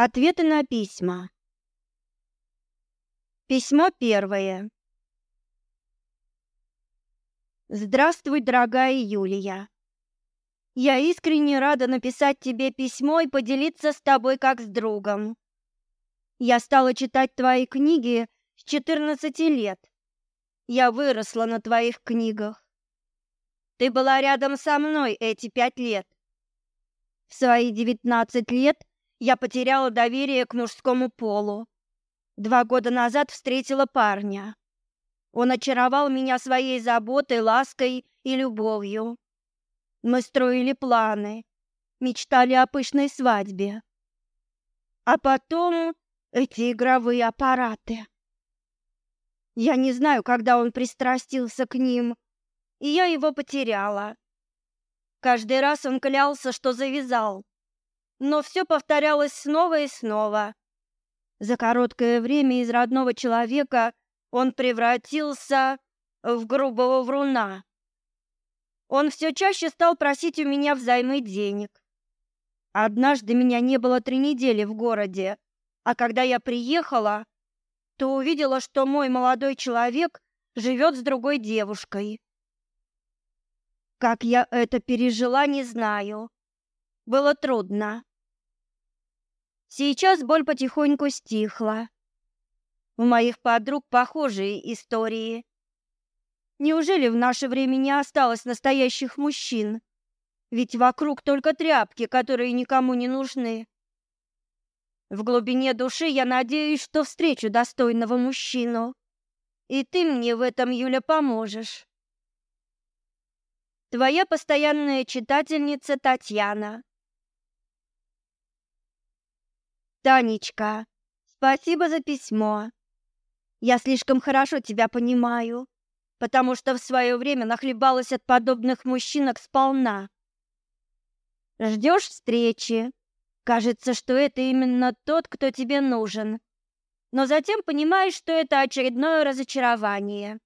Ответы на письма. Письмо первое. Здравствуй, дорогая Юлия. Я искренне рада написать тебе письмо и поделиться с тобой как с другом. Я стала читать твои книги с 14 лет. Я выросла на твоих книгах. Ты была рядом со мной эти пять лет. В свои 19 лет я потеряла доверие к мужскому полу. Два года назад встретила парня. Он очаровал меня своей заботой, лаской и любовью. Мы строили планы, мечтали о пышной свадьбе. А потом эти игровые аппараты. Я не знаю, когда он пристрастился к ним, и я его потеряла. Каждый раз он клялся, что завязал, но все повторялось снова и снова. За короткое время из родного человека он превратился в грубого вруна. Он все чаще стал просить у меня взаймы денег. Однажды меня не было три недели в городе, а когда я приехала, то увидела, что мой молодой человек живет с другой девушкой. Как я это пережила, не знаю. Было трудно. Сейчас боль потихоньку стихла. У моих подруг похожие истории. Неужели в наше время не осталось настоящих мужчин? Ведь вокруг только тряпки, которые никому не нужны. В глубине души я надеюсь, что встречу достойного мужчину. И ты мне в этом, Юля, поможешь. Твоя постоянная читательница Татьяна. Танечка, спасибо за письмо. Я слишком хорошо тебя понимаю, потому что в свое время нахлебалась от подобных мужчинок сполна. Ждешь встречи. Кажется, что это именно тот, кто тебе нужен. Но затем понимаешь, что это очередное разочарование.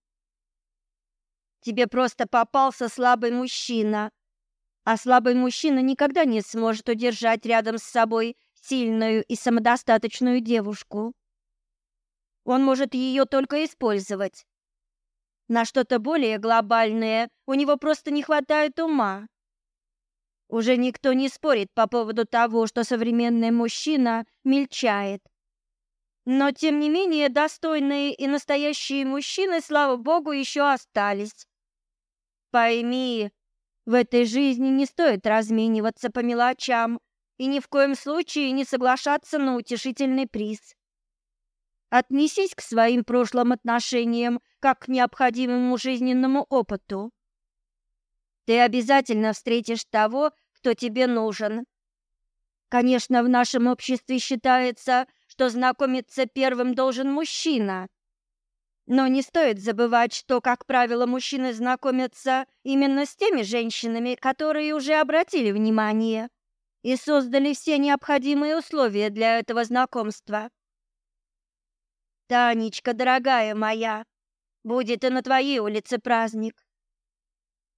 Тебе просто попался слабый мужчина. А слабый мужчина никогда не сможет удержать рядом с собой сильную и самодостаточную девушку. Он может ее только использовать. На что-то более глобальное у него просто не хватает ума. Уже никто не спорит по поводу того, что современный мужчина мельчает. Но, тем не менее, достойные и настоящие мужчины, слава богу, еще остались. Пойми, в этой жизни не стоит размениваться по мелочам – и ни в коем случае не соглашаться на утешительный приз. Отнесись к своим прошлым отношениям как к необходимому жизненному опыту. Ты обязательно встретишь того, кто тебе нужен. Конечно, в нашем обществе считается, что знакомиться первым должен мужчина. Но не стоит забывать, что, как правило, мужчины знакомятся именно с теми женщинами, которые уже обратили внимание и создали все необходимые условия для этого знакомства. Танечка, дорогая моя, будет и на твоей улице праздник.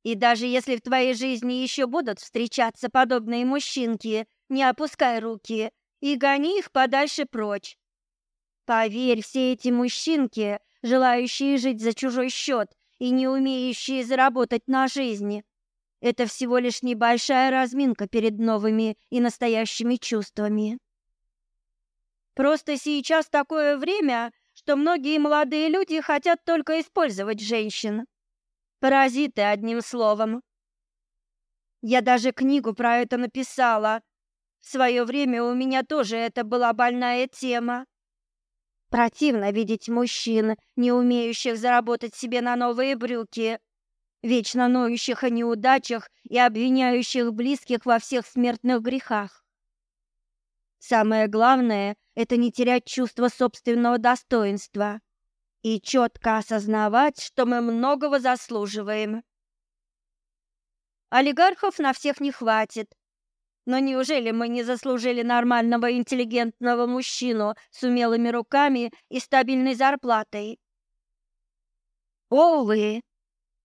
И даже если в твоей жизни еще будут встречаться подобные мужчинки, не опускай руки и гони их подальше прочь. Поверь, все эти мужчинки, желающие жить за чужой счет и не умеющие заработать на жизни, это всего лишь небольшая разминка перед новыми и настоящими чувствами. Просто сейчас такое время, что многие молодые люди хотят только использовать женщин. Паразиты, одним словом. Я даже книгу про это написала. В свое время у меня тоже это была больная тема. Противно видеть мужчин, не умеющих заработать себе на новые брюки, вечно ноющих о неудачах и обвиняющих близких во всех смертных грехах. Самое главное – это не терять чувство собственного достоинства и четко осознавать, что мы многого заслуживаем. Олигархов на всех не хватит. Но неужели мы не заслужили нормального интеллигентного мужчину с умелыми руками и стабильной зарплатой? Олы,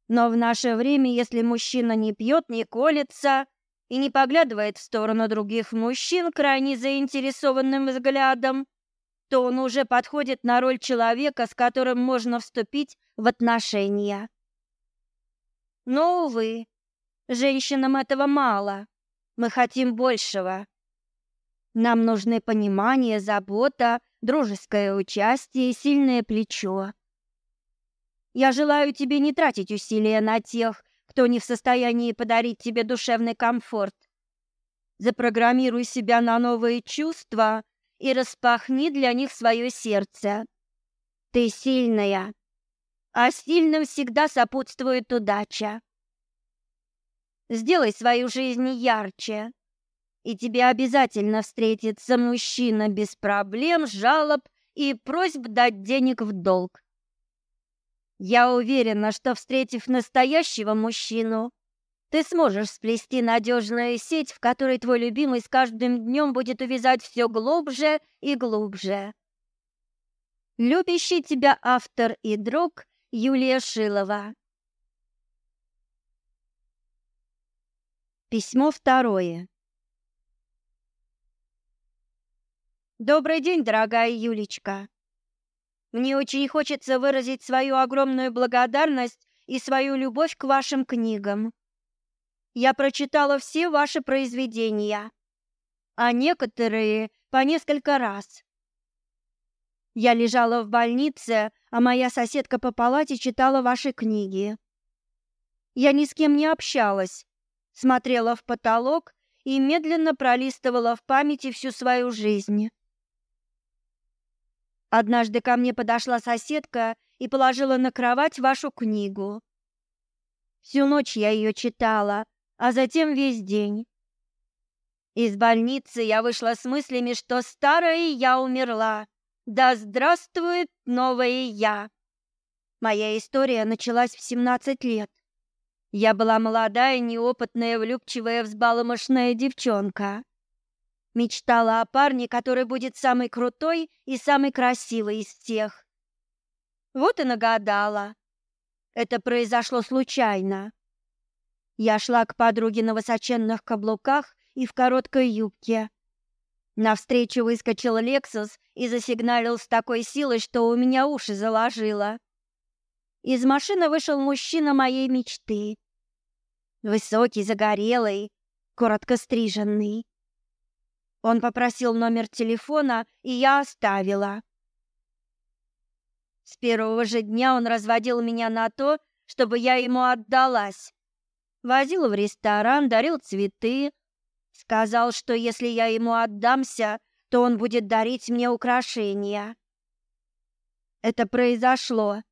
но в наше время, если мужчина не пьет, не колется и не поглядывает в сторону других мужчин крайне заинтересованным взглядом, то он уже подходит на роль человека, с которым можно вступить в отношения. Но, увы, женщинам этого мало. Мы хотим большего. Нам нужны понимание, забота, дружеское участие и сильное плечо. Я желаю тебе не тратить усилия на тех, кто не в состоянии подарить тебе душевный комфорт. Запрограммируй себя на новые чувства и распахни для них свое сердце. Ты сильная, а сильным всегда сопутствует удача. Сделай свою жизнь ярче, и тебе обязательно встретится мужчина без проблем, жалоб и просьб дать денег в долг. Я уверена, что, встретив настоящего мужчину, ты сможешь сплести надежную сеть, в которой твой любимый с каждым днем будет увязать все глубже и глубже. Любящий тебя автор и друг Юлия Шилова. Письмо второе. Добрый день, дорогая Юлечка. Мне очень хочется выразить свою огромную благодарность и свою любовь к вашим книгам. Я прочитала все ваши произведения, а некоторые по несколько раз. Я лежала в больнице, а моя соседка по палате читала ваши книги. Я ни с кем не общалась, смотрела в потолок и медленно пролистывала в памяти всю свою жизнь. Однажды ко мне подошла соседка и положила на кровать вашу книгу. Всю ночь я ее читала, а затем весь день. Из больницы я вышла с мыслями, что старая я умерла. Да здравствует новая я. Моя история началась в 17 лет. Я была молодая, неопытная, влюбчивая, взбалмошная девчонка. Мечтала о парне, который будет самый крутой и самый красивый из всех. Вот и нагадала. Это произошло случайно. Я шла к подруге на высоченных каблуках и в короткой юбке. Навстречу выскочил Лексус и засигналил с такой силой, что у меня уши заложило. Из машины вышел мужчина моей мечты. Высокий, загорелый, коротко стриженный. Он попросил номер телефона, и я оставила. С первого же дня он разводил меня на то, чтобы я ему отдалась. Возил в ресторан, дарил цветы. Сказал, что если я ему отдамся, то он будет дарить мне украшения. Это произошло.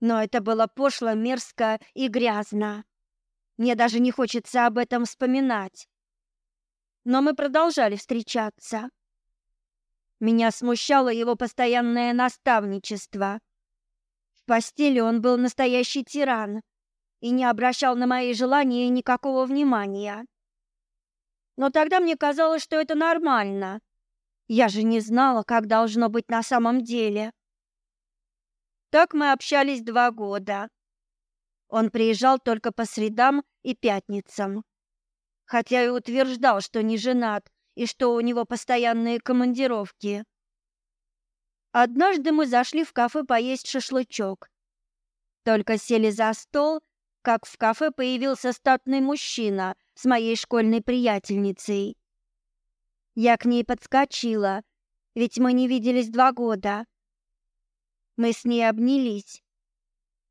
Но это было пошло, мерзко и грязно. Мне даже не хочется об этом вспоминать но мы продолжали встречаться. Меня смущало его постоянное наставничество. В постели он был настоящий тиран и не обращал на мои желания никакого внимания. Но тогда мне казалось, что это нормально. Я же не знала, как должно быть на самом деле. Так мы общались два года. Он приезжал только по средам и пятницам хотя и утверждал, что не женат и что у него постоянные командировки. Однажды мы зашли в кафе поесть шашлычок. Только сели за стол, как в кафе появился статный мужчина с моей школьной приятельницей. Я к ней подскочила, ведь мы не виделись два года. Мы с ней обнялись.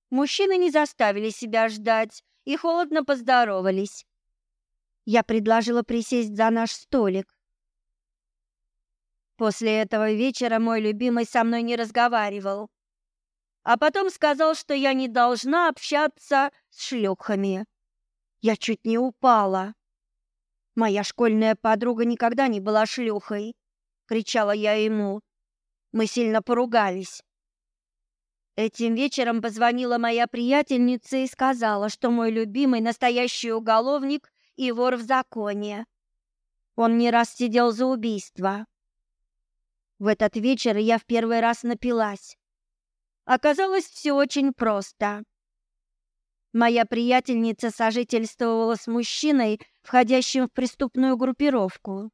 Мужчины не заставили себя ждать и холодно поздоровались. Я предложила присесть за наш столик. После этого вечера мой любимый со мной не разговаривал. А потом сказал, что я не должна общаться с шлюхами. Я чуть не упала. Моя школьная подруга никогда не была шлюхой, кричала я ему. Мы сильно поругались. Этим вечером позвонила моя приятельница и сказала, что мой любимый настоящий уголовник и вор в законе. Он не раз сидел за убийство. В этот вечер я в первый раз напилась. Оказалось, все очень просто. Моя приятельница сожительствовала с мужчиной, входящим в преступную группировку.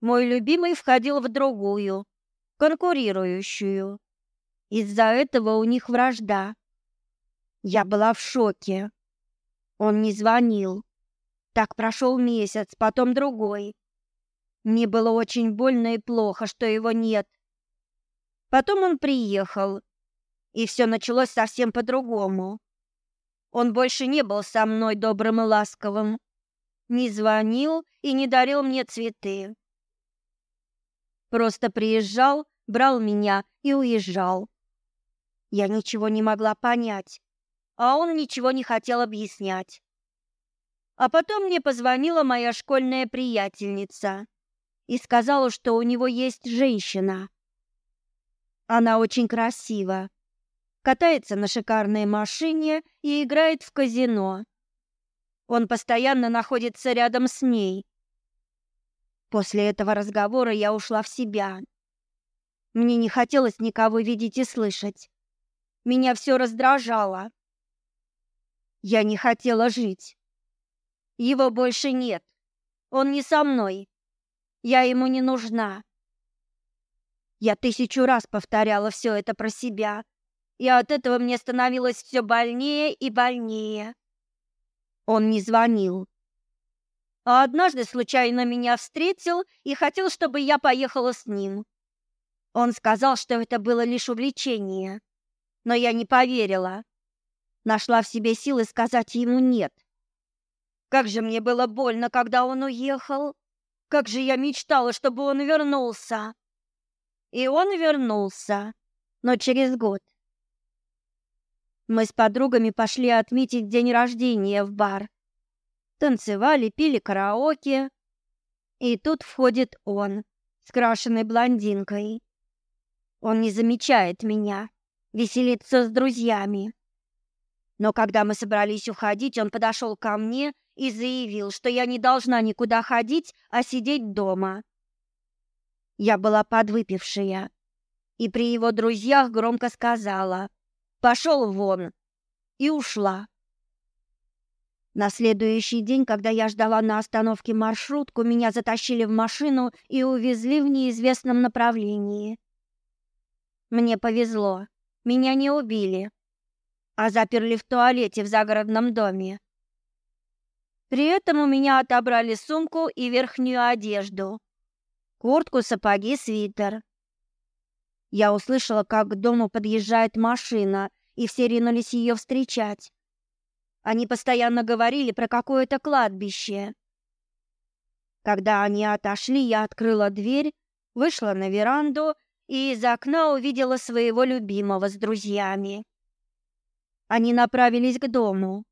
Мой любимый входил в другую, конкурирующую. Из-за этого у них вражда. Я была в шоке. Он не звонил. Так прошел месяц, потом другой. Мне было очень больно и плохо, что его нет. Потом он приехал, и все началось совсем по-другому. Он больше не был со мной добрым и ласковым, не звонил и не дарил мне цветы. Просто приезжал, брал меня и уезжал. Я ничего не могла понять а он ничего не хотел объяснять. А потом мне позвонила моя школьная приятельница и сказала, что у него есть женщина. Она очень красива, катается на шикарной машине и играет в казино. Он постоянно находится рядом с ней. После этого разговора я ушла в себя. Мне не хотелось никого видеть и слышать. Меня все раздражало. Я не хотела жить. Его больше нет. Он не со мной. Я ему не нужна. Я тысячу раз повторяла все это про себя, и от этого мне становилось все больнее и больнее. Он не звонил. А однажды случайно меня встретил и хотел, чтобы я поехала с ним. Он сказал, что это было лишь увлечение, но я не поверила. Нашла в себе силы сказать ему «нет». Как же мне было больно, когда он уехал. Как же я мечтала, чтобы он вернулся. И он вернулся, но через год. Мы с подругами пошли отметить день рождения в бар. Танцевали, пили караоке. И тут входит он, с крашенной блондинкой. Он не замечает меня, веселится с друзьями. Но когда мы собрались уходить, он подошел ко мне и заявил, что я не должна никуда ходить, а сидеть дома. Я была подвыпившая и при его друзьях громко сказала «Пошел вон!» и ушла. На следующий день, когда я ждала на остановке маршрутку, меня затащили в машину и увезли в неизвестном направлении. Мне повезло. Меня не убили а заперли в туалете в загородном доме. При этом у меня отобрали сумку и верхнюю одежду, куртку, сапоги, свитер. Я услышала, как к дому подъезжает машина, и все ринулись ее встречать. Они постоянно говорили про какое-то кладбище. Когда они отошли, я открыла дверь, вышла на веранду и из окна увидела своего любимого с друзьями. Они направились к дому.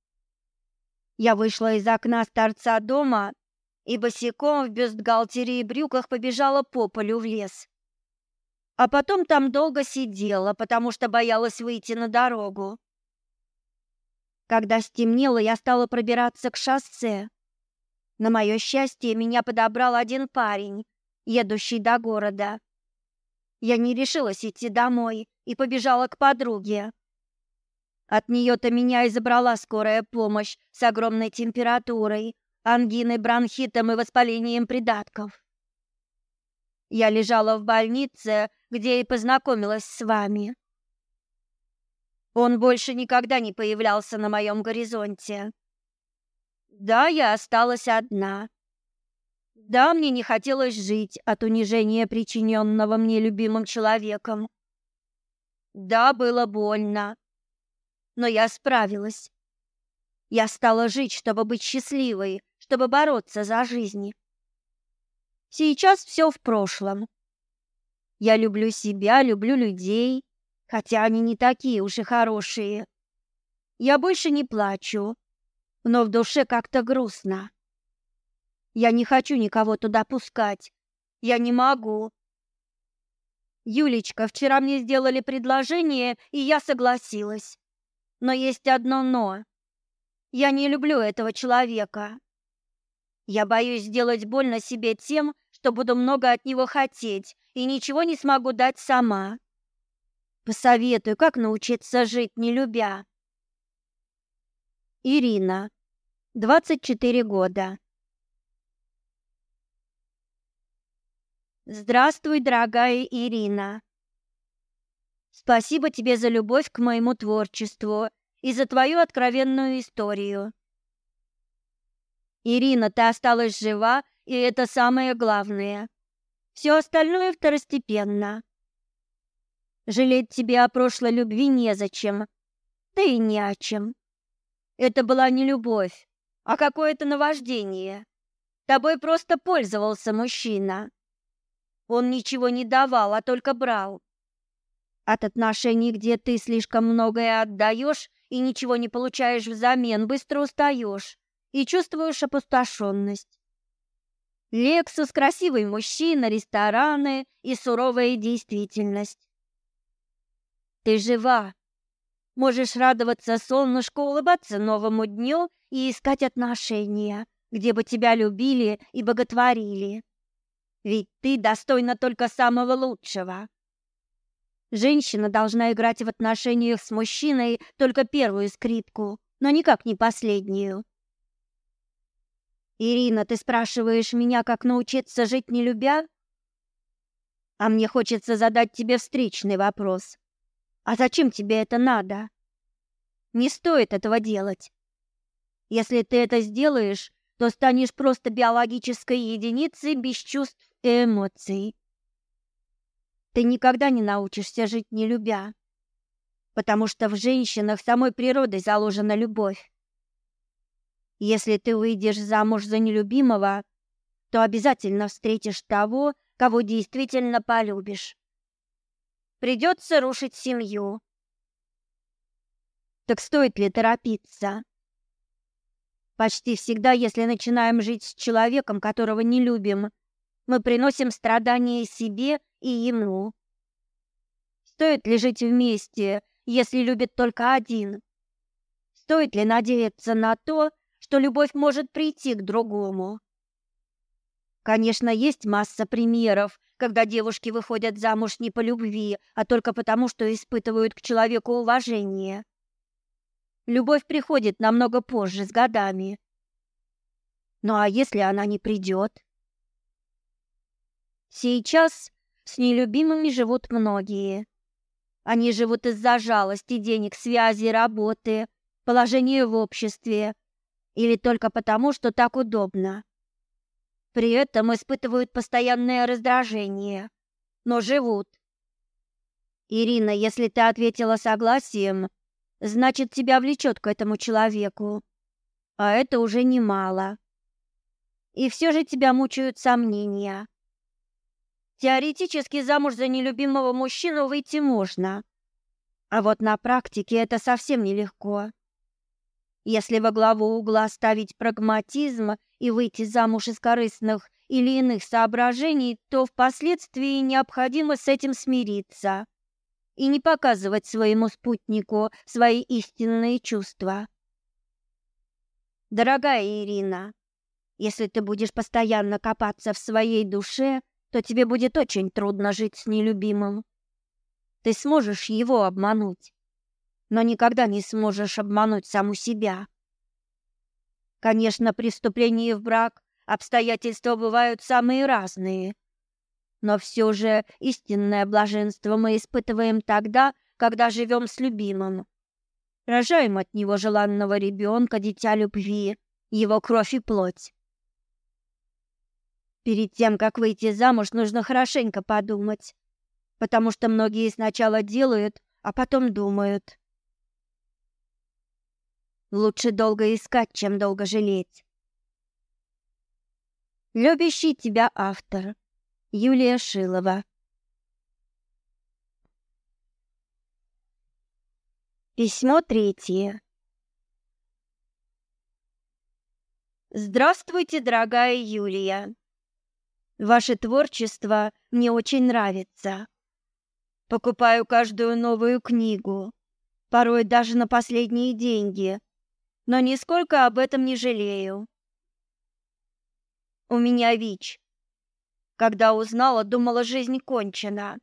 Я вышла из окна старца дома и босиком в бюстгальтере и брюках побежала по полю в лес. А потом там долго сидела, потому что боялась выйти на дорогу. Когда стемнело, я стала пробираться к шоссе. На мое счастье, меня подобрал один парень, едущий до города. Я не решилась идти домой и побежала к подруге. От нее-то меня и забрала скорая помощь с огромной температурой, ангиной, бронхитом и воспалением придатков. Я лежала в больнице, где и познакомилась с вами. Он больше никогда не появлялся на моем горизонте. Да, я осталась одна. Да, мне не хотелось жить от унижения, причиненного мне любимым человеком. Да, было больно но я справилась. Я стала жить, чтобы быть счастливой, чтобы бороться за жизни. Сейчас все в прошлом. Я люблю себя, люблю людей, хотя они не такие уж и хорошие. Я больше не плачу, но в душе как-то грустно. Я не хочу никого туда пускать. Я не могу. Юлечка, вчера мне сделали предложение, и я согласилась. Но есть одно «но». Я не люблю этого человека. Я боюсь сделать больно себе тем, что буду много от него хотеть и ничего не смогу дать сама. Посоветую, как научиться жить, не любя. Ирина, 24 года. Здравствуй, дорогая Ирина. Спасибо тебе за любовь к моему творчеству и за твою откровенную историю. Ирина, ты осталась жива, и это самое главное. Все остальное второстепенно. Жалеть тебе о прошлой любви незачем, да и не о чем. Это была не любовь, а какое-то наваждение. Тобой просто пользовался мужчина. Он ничего не давал, а только брал. От отношений, где ты слишком многое отдаешь и ничего не получаешь взамен, быстро устаешь и чувствуешь опустошенность. Лексус – красивый мужчина, рестораны и суровая действительность. Ты жива. Можешь радоваться солнышку, улыбаться новому дню и искать отношения, где бы тебя любили и боготворили. Ведь ты достойна только самого лучшего. Женщина должна играть в отношениях с мужчиной только первую скрипку, но никак не последнюю. Ирина, ты спрашиваешь меня, как научиться жить не любя? А мне хочется задать тебе встречный вопрос. А зачем тебе это надо? Не стоит этого делать. Если ты это сделаешь, то станешь просто биологической единицей без чувств и эмоций. Ты никогда не научишься жить не любя, потому что в женщинах самой природой заложена любовь. Если ты выйдешь замуж за нелюбимого, то обязательно встретишь того, кого действительно полюбишь. Придется рушить семью. Так стоит ли торопиться? Почти всегда, если начинаем жить с человеком, которого не любим, мы приносим страдания себе и ему. Стоит ли жить вместе, если любит только один? Стоит ли надеяться на то, что любовь может прийти к другому? Конечно, есть масса примеров, когда девушки выходят замуж не по любви, а только потому, что испытывают к человеку уважение. Любовь приходит намного позже, с годами. Ну а если она не придет? Сейчас с нелюбимыми живут многие. Они живут из-за жалости, денег, связи, работы, положения в обществе или только потому, что так удобно. При этом испытывают постоянное раздражение, но живут. Ирина, если ты ответила согласием, значит, тебя влечет к этому человеку. А это уже немало. И все же тебя мучают сомнения. Теоретически замуж за нелюбимого мужчину выйти можно. А вот на практике это совсем нелегко. Если во главу угла ставить прагматизм и выйти замуж из корыстных или иных соображений, то впоследствии необходимо с этим смириться и не показывать своему спутнику свои истинные чувства. Дорогая Ирина, если ты будешь постоянно копаться в своей душе, то тебе будет очень трудно жить с нелюбимым. Ты сможешь его обмануть, но никогда не сможешь обмануть саму себя. Конечно, при в брак обстоятельства бывают самые разные, но все же истинное блаженство мы испытываем тогда, когда живем с любимым. Рожаем от него желанного ребенка, дитя любви, его кровь и плоть. Перед тем, как выйти замуж, нужно хорошенько подумать, потому что многие сначала делают, а потом думают. Лучше долго искать, чем долго жалеть. Любящий тебя автор Юлия Шилова Письмо третье Здравствуйте, дорогая Юлия. Ваше творчество мне очень нравится. Покупаю каждую новую книгу, порой даже на последние деньги, но нисколько об этом не жалею. У меня ВИЧ. Когда узнала, думала, жизнь кончена.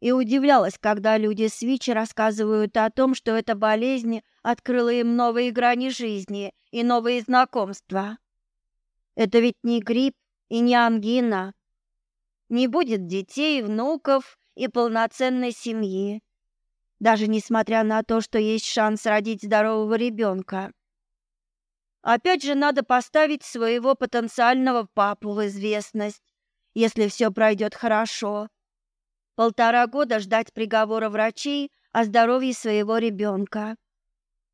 И удивлялась, когда люди с ВИЧ рассказывают о том, что эта болезнь открыла им новые грани жизни и новые знакомства. Это ведь не грипп, и не ангина. Не будет детей, внуков и полноценной семьи, даже несмотря на то, что есть шанс родить здорового ребенка. Опять же, надо поставить своего потенциального папу в известность, если все пройдет хорошо. Полтора года ждать приговора врачей о здоровье своего ребенка.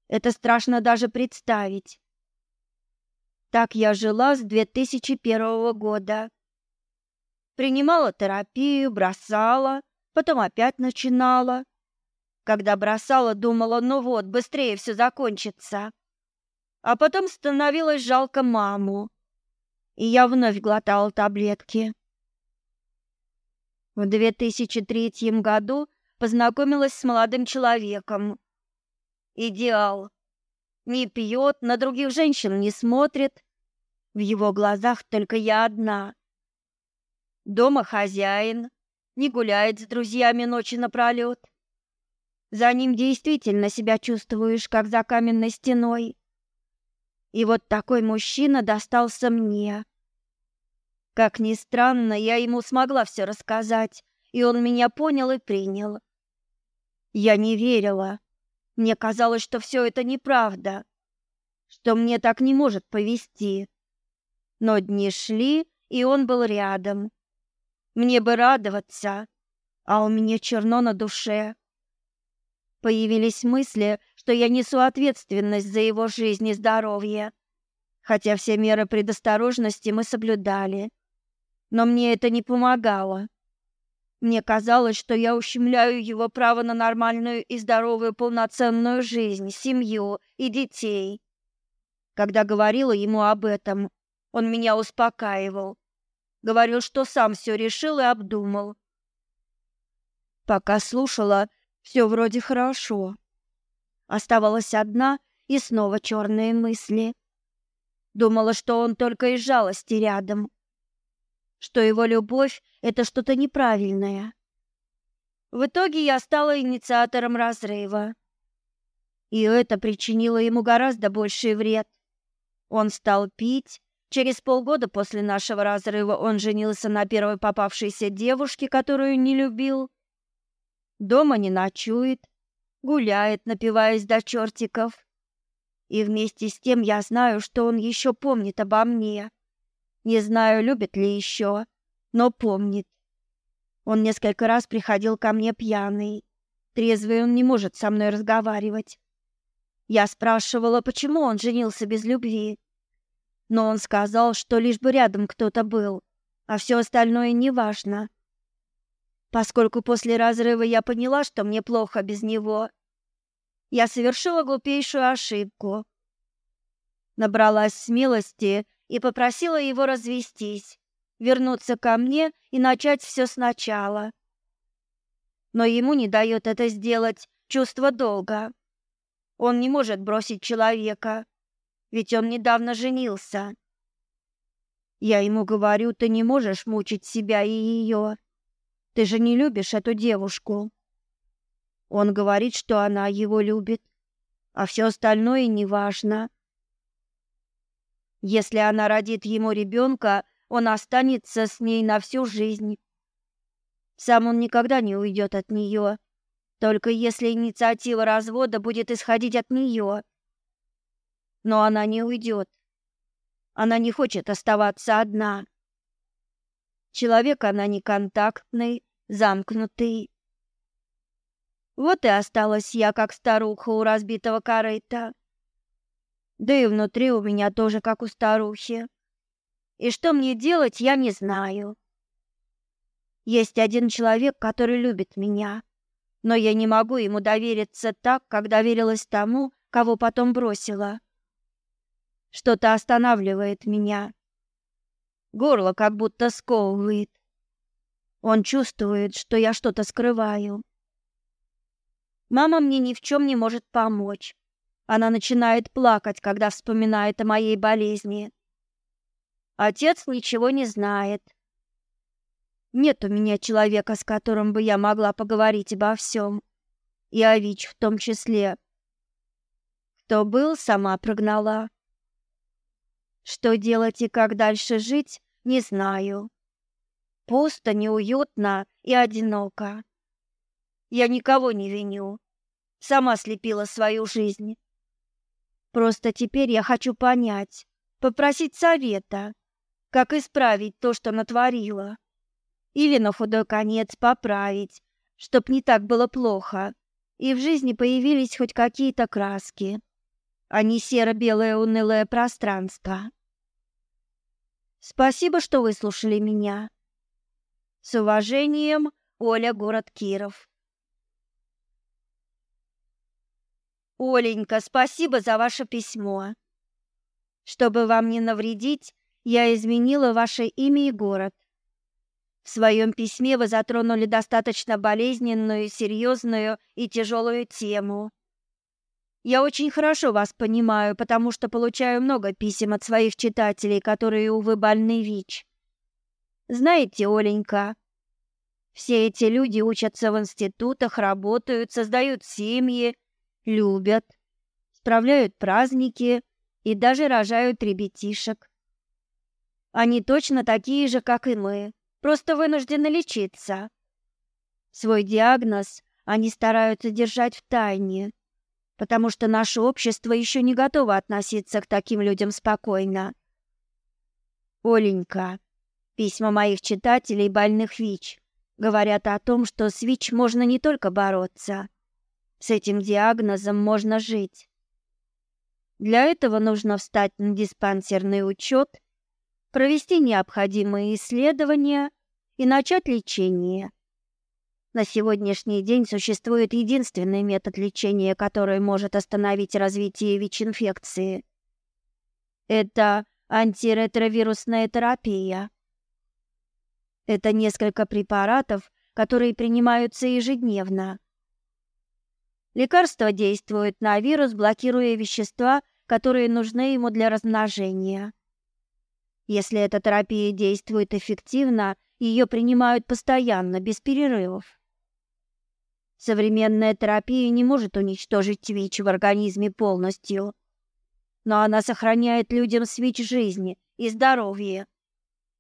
Это страшно даже представить. Так я жила с 2001 года. Принимала терапию, бросала, потом опять начинала. Когда бросала, думала, ну вот, быстрее все закончится. А потом становилось жалко маму. И я вновь глотала таблетки. В 2003 году познакомилась с молодым человеком. Идеал не пьет, на других женщин не смотрит. В его глазах только я одна. Дома хозяин, не гуляет с друзьями ночи напролет. За ним действительно себя чувствуешь, как за каменной стеной. И вот такой мужчина достался мне. Как ни странно, я ему смогла все рассказать, и он меня понял и принял. Я не верила, мне казалось, что все это неправда, что мне так не может повести. Но дни шли, и он был рядом. Мне бы радоваться, а у меня черно на душе. Появились мысли, что я несу ответственность за его жизнь и здоровье, хотя все меры предосторожности мы соблюдали. Но мне это не помогало. Мне казалось, что я ущемляю его право на нормальную и здоровую полноценную жизнь, семью и детей. Когда говорила ему об этом, он меня успокаивал. Говорил, что сам все решил и обдумал. Пока слушала, все вроде хорошо. Оставалась одна и снова черные мысли. Думала, что он только из жалости рядом что его любовь – это что-то неправильное. В итоге я стала инициатором разрыва. И это причинило ему гораздо больший вред. Он стал пить. Через полгода после нашего разрыва он женился на первой попавшейся девушке, которую не любил. Дома не ночует, гуляет, напиваясь до чертиков. И вместе с тем я знаю, что он еще помнит обо мне. Не знаю, любит ли еще, но помнит. Он несколько раз приходил ко мне пьяный. Трезвый он не может со мной разговаривать. Я спрашивала, почему он женился без любви. Но он сказал, что лишь бы рядом кто-то был, а все остальное не важно. Поскольку после разрыва я поняла, что мне плохо без него, я совершила глупейшую ошибку. Набралась смелости и попросила его развестись, вернуться ко мне и начать все сначала. Но ему не дает это сделать чувство долга. Он не может бросить человека, ведь он недавно женился. Я ему говорю, ты не можешь мучить себя и ее. Ты же не любишь эту девушку. Он говорит, что она его любит, а все остальное неважно. Если она родит ему ребенка, он останется с ней на всю жизнь. Сам он никогда не уйдет от нее, только если инициатива развода будет исходить от нее. Но она не уйдет. Она не хочет оставаться одна. Человек она неконтактный, замкнутый. Вот и осталась я, как старуха у разбитого корыта. Да и внутри у меня тоже как у старухи. И что мне делать, я не знаю. Есть один человек, который любит меня, но я не могу ему довериться так, как доверилась тому, кого потом бросила. Что-то останавливает меня. Горло как будто сковывает. Он чувствует, что я что-то скрываю. Мама мне ни в чем не может помочь. Она начинает плакать, когда вспоминает о моей болезни. Отец ничего не знает. Нет у меня человека, с которым бы я могла поговорить обо всем. И о ВИЧ в том числе. Кто был, сама прогнала. Что делать и как дальше жить, не знаю. Пусто, неуютно и одиноко. Я никого не виню. Сама слепила свою жизнь. Просто теперь я хочу понять, попросить совета, как исправить то, что натворила. Или на худой конец поправить, чтоб не так было плохо, и в жизни появились хоть какие-то краски, а не серо-белое унылое пространство. Спасибо, что выслушали меня. С уважением, Оля, город Киров. Оленька, спасибо за ваше письмо. Чтобы вам не навредить, я изменила ваше имя и город. В своем письме вы затронули достаточно болезненную, серьезную и тяжелую тему. Я очень хорошо вас понимаю, потому что получаю много писем от своих читателей, которые, увы, больны ВИЧ. Знаете, Оленька, все эти люди учатся в институтах, работают, создают семьи, любят, справляют праздники и даже рожают ребятишек. Они точно такие же, как и мы, просто вынуждены лечиться. Свой диагноз они стараются держать в тайне, потому что наше общество еще не готово относиться к таким людям спокойно. Оленька, письма моих читателей больных ВИЧ говорят о том, что с ВИЧ можно не только бороться, с этим диагнозом можно жить. Для этого нужно встать на диспансерный учет, провести необходимые исследования и начать лечение. На сегодняшний день существует единственный метод лечения, который может остановить развитие ВИЧ-инфекции. Это антиретровирусная терапия. Это несколько препаратов, которые принимаются ежедневно. Лекарство действует на вирус, блокируя вещества, которые нужны ему для размножения. Если эта терапия действует эффективно, ее принимают постоянно, без перерывов. Современная терапия не может уничтожить ВИЧ в организме полностью, но она сохраняет людям с ВИЧ жизни и здоровье,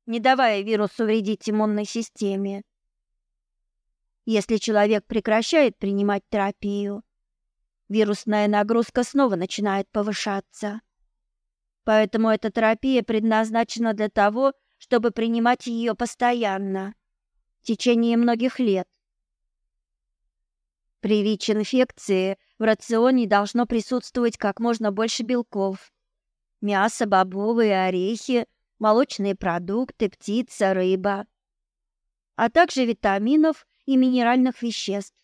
не давая вирусу вредить иммунной системе. Если человек прекращает принимать терапию, вирусная нагрузка снова начинает повышаться. Поэтому эта терапия предназначена для того, чтобы принимать ее постоянно, в течение многих лет. При ВИЧ-инфекции в рационе должно присутствовать как можно больше белков. Мясо, бобовые, орехи, молочные продукты, птица, рыба. А также витаминов и минеральных веществ.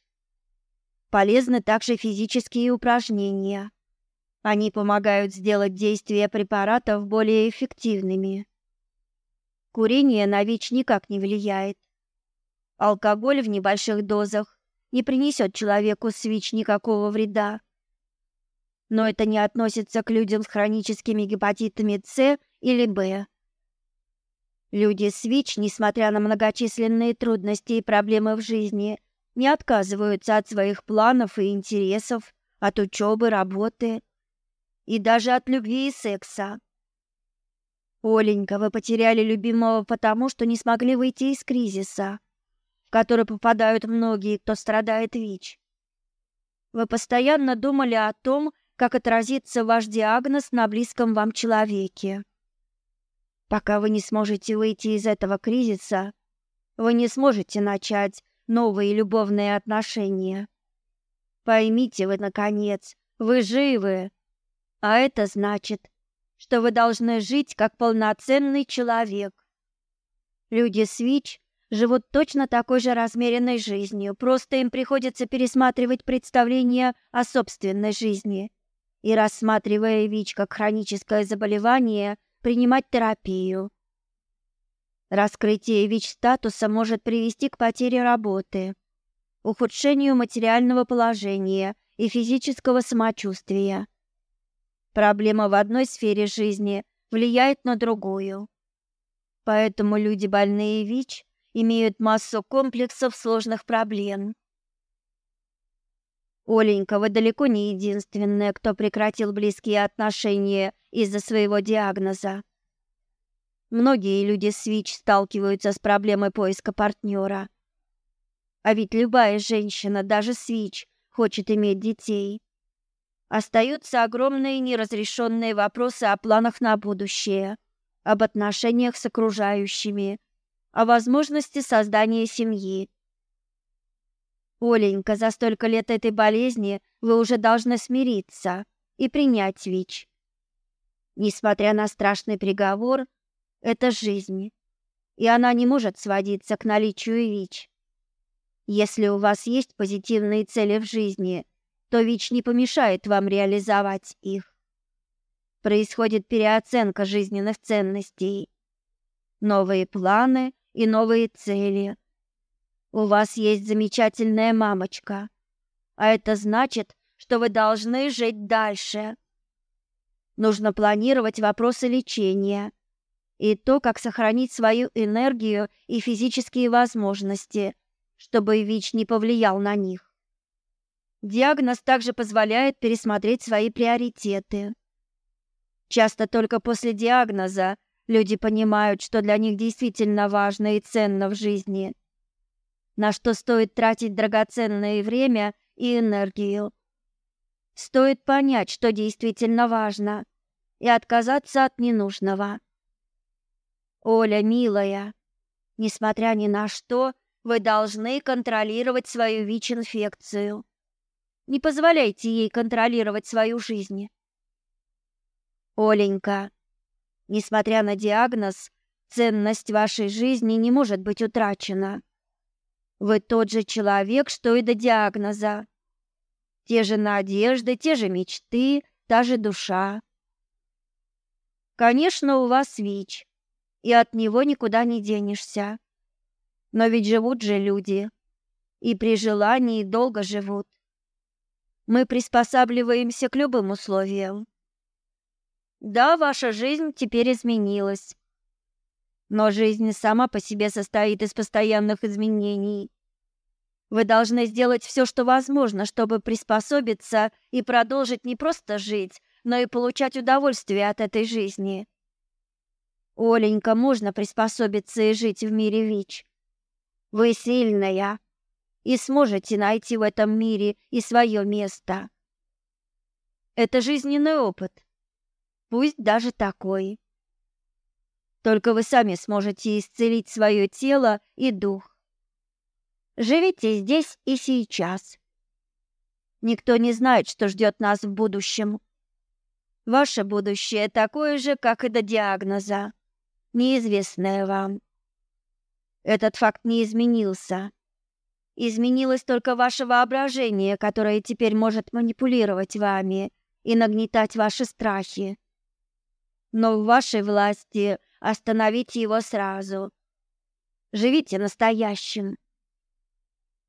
Полезны также физические упражнения. Они помогают сделать действие препаратов более эффективными. Курение на ВИЧ никак не влияет. Алкоголь в небольших дозах не принесет человеку с ВИЧ никакого вреда. Но это не относится к людям с хроническими гепатитами С или Б. Люди Свич, несмотря на многочисленные трудности и проблемы в жизни, не отказываются от своих планов и интересов, от учебы, работы и даже от любви и секса. Оленька, вы потеряли любимого потому, что не смогли выйти из кризиса, в который попадают многие, кто страдает ВИЧ. Вы постоянно думали о том, как отразится ваш диагноз на близком вам человеке. Пока вы не сможете выйти из этого кризиса, вы не сможете начать новые любовные отношения. Поймите вы, наконец, вы живы, а это значит, что вы должны жить как полноценный человек. Люди с ВИЧ живут точно такой же размеренной жизнью, просто им приходится пересматривать представления о собственной жизни. И рассматривая ВИЧ как хроническое заболевание – принимать терапию. Раскрытие ВИЧ-статуса может привести к потере работы, ухудшению материального положения и физического самочувствия. Проблема в одной сфере жизни влияет на другую. Поэтому люди больные ВИЧ имеют массу комплексов сложных проблем. Оленька, вы далеко не единственная, кто прекратил близкие отношения из-за своего диагноза. Многие люди Switch сталкиваются с проблемой поиска партнера. А ведь любая женщина, даже Switch, хочет иметь детей. Остаются огромные неразрешенные вопросы о планах на будущее, об отношениях с окружающими, о возможности создания семьи. Оленька, за столько лет этой болезни вы уже должны смириться и принять ВИЧ. Несмотря на страшный приговор, это жизнь, и она не может сводиться к наличию ВИЧ. Если у вас есть позитивные цели в жизни, то ВИЧ не помешает вам реализовать их. Происходит переоценка жизненных ценностей, новые планы и новые цели. У вас есть замечательная мамочка, а это значит, что вы должны жить дальше. Нужно планировать вопросы лечения и то, как сохранить свою энергию и физические возможности, чтобы ВИЧ не повлиял на них. Диагноз также позволяет пересмотреть свои приоритеты. Часто только после диагноза люди понимают, что для них действительно важно и ценно в жизни, на что стоит тратить драгоценное время и энергию. Стоит понять, что действительно важно, и отказаться от ненужного. Оля, милая, несмотря ни на что, вы должны контролировать свою ВИЧ-инфекцию. Не позволяйте ей контролировать свою жизнь. Оленька, несмотря на диагноз, ценность вашей жизни не может быть утрачена. Вы тот же человек, что и до диагноза. Те же надежды, те же мечты, та же душа. Конечно, у вас ВИЧ, и от него никуда не денешься. Но ведь живут же люди, и при желании долго живут. Мы приспосабливаемся к любым условиям. Да, ваша жизнь теперь изменилась. Но жизнь сама по себе состоит из постоянных изменений. Вы должны сделать все, что возможно, чтобы приспособиться и продолжить не просто жить, но и получать удовольствие от этой жизни. Оленька, можно приспособиться и жить в мире ВИЧ. Вы сильная и сможете найти в этом мире и свое место. Это жизненный опыт, пусть даже такой. Только вы сами сможете исцелить свое тело и дух. Живите здесь и сейчас. Никто не знает, что ждет нас в будущем. Ваше будущее такое же, как и до диагноза. Неизвестное вам. Этот факт не изменился. Изменилось только ваше воображение, которое теперь может манипулировать вами и нагнетать ваши страхи. Но в вашей власти остановить его сразу. Живите настоящим.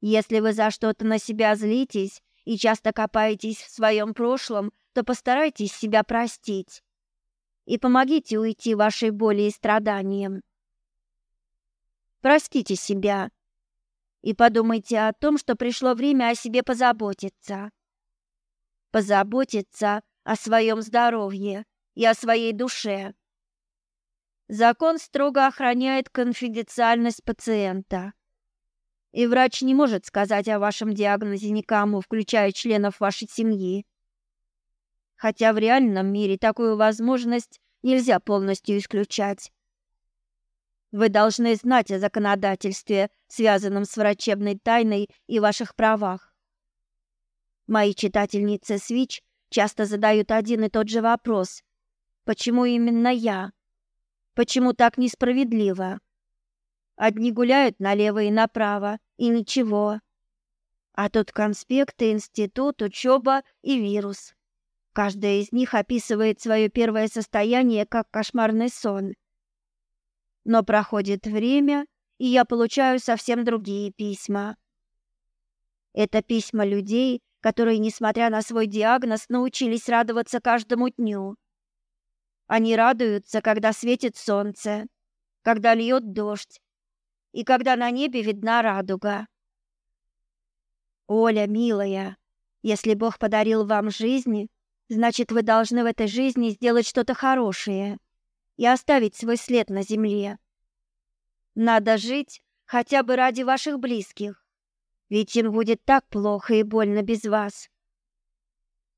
Если вы за что-то на себя злитесь и часто копаетесь в своем прошлом, то постарайтесь себя простить и помогите уйти вашей боли и страданиям. Простите себя и подумайте о том, что пришло время о себе позаботиться. Позаботиться о своем здоровье и о своей душе. Закон строго охраняет конфиденциальность пациента. И врач не может сказать о вашем диагнозе никому, включая членов вашей семьи хотя в реальном мире такую возможность нельзя полностью исключать. Вы должны знать о законодательстве, связанном с врачебной тайной и ваших правах. Мои читательницы Свич часто задают один и тот же вопрос. Почему именно я? Почему так несправедливо? Одни гуляют налево и направо, и ничего. А тут конспекты, институт, учеба и вирус. Каждая из них описывает свое первое состояние как кошмарный сон. Но проходит время, и я получаю совсем другие письма. Это письма людей, которые, несмотря на свой диагноз, научились радоваться каждому дню. Они радуются, когда светит солнце, когда льет дождь и когда на небе видна радуга. Оля, милая, если Бог подарил вам жизнь, Значит, вы должны в этой жизни сделать что-то хорошее и оставить свой след на земле. Надо жить хотя бы ради ваших близких, ведь им будет так плохо и больно без вас.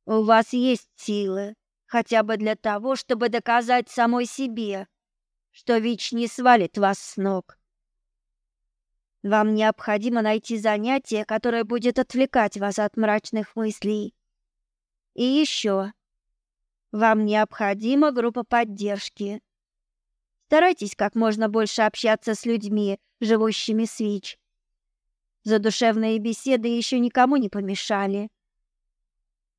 У вас есть силы, хотя бы для того, чтобы доказать самой себе, что ВИЧ не свалит вас с ног. Вам необходимо найти занятие, которое будет отвлекать вас от мрачных мыслей и еще. Вам необходима группа поддержки. Старайтесь как можно больше общаться с людьми, живущими с ВИЧ. Задушевные беседы еще никому не помешали.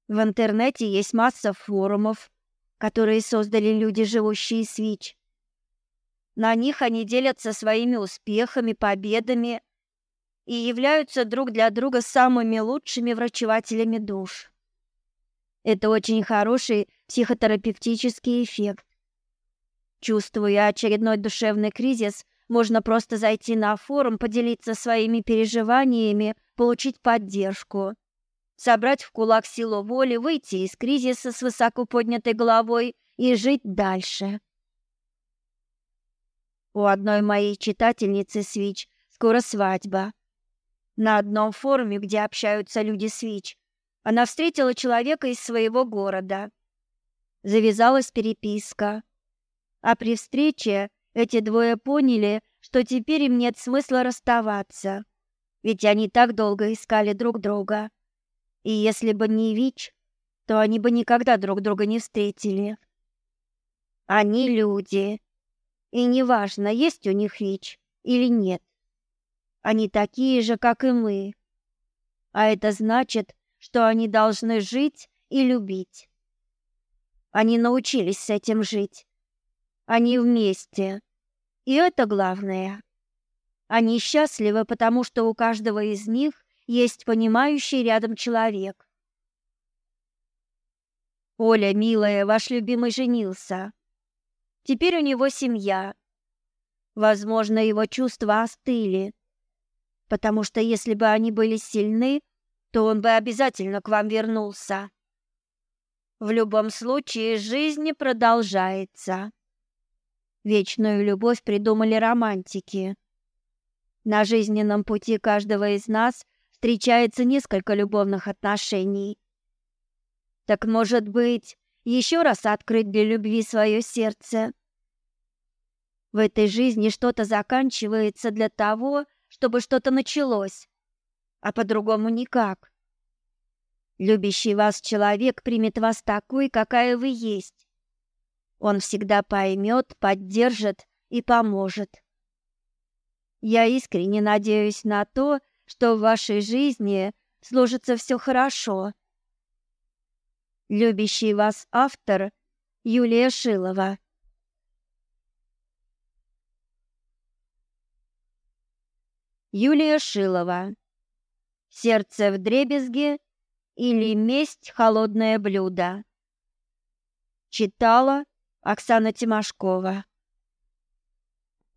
В интернете есть масса форумов, которые создали люди, живущие с ВИЧ. На них они делятся своими успехами, победами и являются друг для друга самыми лучшими врачевателями душ. Это очень хороший психотерапевтический эффект. Чувствуя очередной душевный кризис, можно просто зайти на форум, поделиться своими переживаниями, получить поддержку. Собрать в кулак силу воли, выйти из кризиса с высоко поднятой головой и жить дальше. У одной моей читательницы Свич скоро свадьба. На одном форуме, где общаются люди Свич, а Она встретила человека из своего города. Завязалась переписка. А при встрече эти двое поняли, что теперь им нет смысла расставаться, ведь они так долго искали друг друга. И если бы не Вич, то они бы никогда друг друга не встретили. Они люди, и неважно, есть у них ВИЧ или нет. Они такие же, как и мы. А это значит, что они должны жить и любить. Они научились с этим жить. Они вместе. И это главное. Они счастливы, потому что у каждого из них есть понимающий рядом человек. Оля, милая, ваш любимый женился. Теперь у него семья. Возможно, его чувства остыли, потому что если бы они были сильны, то он бы обязательно к вам вернулся. В любом случае, жизнь продолжается. Вечную любовь придумали романтики. На жизненном пути каждого из нас встречается несколько любовных отношений. Так, может быть, еще раз открыть для любви свое сердце? В этой жизни что-то заканчивается для того, чтобы что-то началось а по-другому никак. Любящий вас человек примет вас такой, какая вы есть. Он всегда поймет, поддержит и поможет. Я искренне надеюсь на то, что в вашей жизни сложится все хорошо. Любящий вас автор Юлия Шилова Юлия Шилова сердце в дребезге или месть холодное блюдо. Читала Оксана Тимошкова